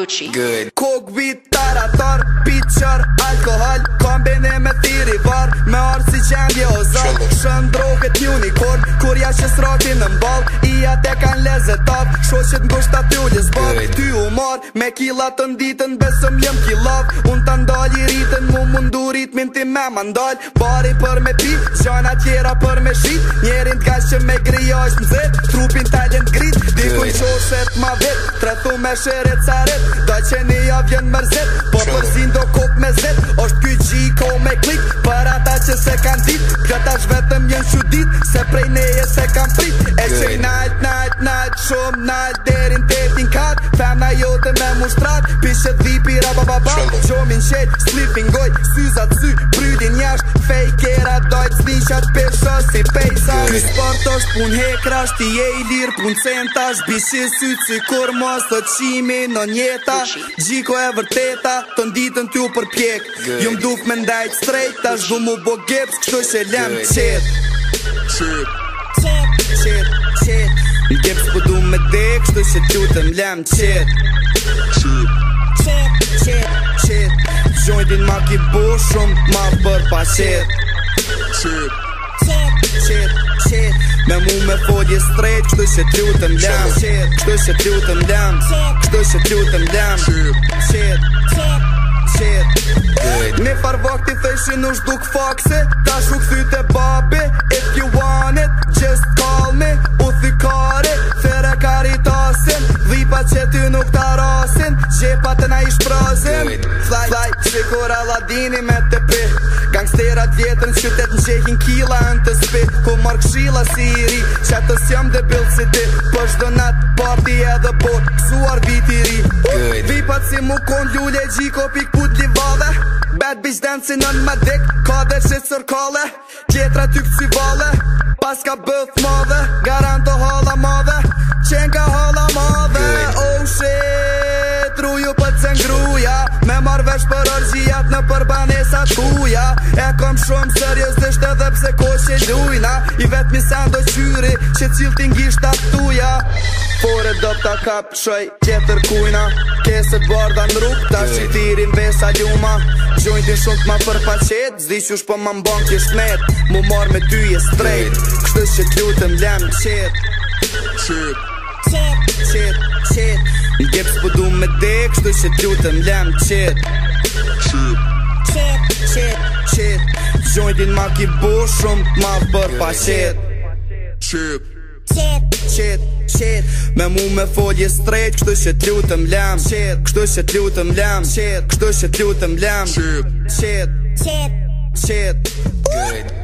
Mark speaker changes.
Speaker 1: Good Kog beat, tarator, pitcher, alkohol Kombine me tiri var, me arsi si qenje o zal Shën një kur ja që sratin në mbal I ate kan leze tap, shoshit në bështat të ullis bab Ty u mar, me killa të nditën, besëm jëm kilav Unë të ndal i rritën, mu mundu rritmin ti me mandal Bari për me pi, qana tjera për me shit Njerin t'ka që me gri, ashtë mzit, trupin t'alin t'grit Dikun qoshet ma vet të me shere caret Da që një ja vjen mërzet Po përzin do kop me zet Oshtë ky qi i ko me klik Për ata që se kan dit Këta që vetëm jenë që dit Se prej neje se kan prit E që i nalt, nalt, nalt Shumë nalt Derin etin kat Femna jote me mushtrat Pishe dhip babababa Gjomin qëtë, slipin goj, syza za sy Brydin jasht, fejkera dojt Zvishat pesha, si pejsa Ky sport është pun hekrasht Ti e i lirë pun centa Bishin sy të kur mos të qimi Në njeta, gjiko e vërteta Të nditën t'ju për pjek Jum duk me ndajt strejt Ash du mu bo geps, kështu që lem qet Qet Qet Qet Qet po Qet Qet Qet Qet Qet Qet Qet Qet Qet Qet din ma ki bushum Ma bër pa shit Shit Shit Shit Shit Me mu me fodje strejt Kështu se t'lutëm dem Shit Kështu që t'lutëm dem Kështu se t'lutëm dem Shit Shit Shit Shit Me par vakti thëshin nush duk fakse Ta shuk thyte babi If you want it Just call me U thykari Thera karitasin Dhipa që ty nuk ta rasin Gjepa të na ishprazin Fly Fly Shqe kur Aladini me të pi Gangsterat djetër në qytet në qehin kila në të spi Ku mark shila si i ri Qa të sjëm dhe bil si ti Për po shdo nat party edhe bot po, Kësuar vit i ri Good. Vipat si mu kon ljulje gjiko pik put li vave Bad bitch dance në në më Ka dhe qësër kalle Gjetra ty këci vale Pas ka bëth madhe Garanto ha në pëllëcën ngruja Me marrë vesh për orgjijat në përbanesat të E kom shumë sërjës dhe pse ko që dujna I vetë mi do qyri që cilë t'ingisht atë tuja Por e do t'a kap shoj tjetër kujna Kese t'barda në rrug t'a që vesa ljuma Gjojnë t'i shumë t'ma për faqet Zdi që shpo ma mbon t'i Mu marrë me ty e strejt Kështës që t'lutën lem qëtë Qëtë Qëtë qit, qit Një gjepës për po du me dek, shtu që t'lutëm lem qit Qit, qit, qit, qit Gjojnë din ma ki bu shumë t'ma bërë pa qit Qit, qit, qit, qit Me mu me folje strejt, kështu që t'lutëm lem qit Kështu që t'lutëm lem qit Kështu që t'lutëm lem qit Qit, qit, qit Good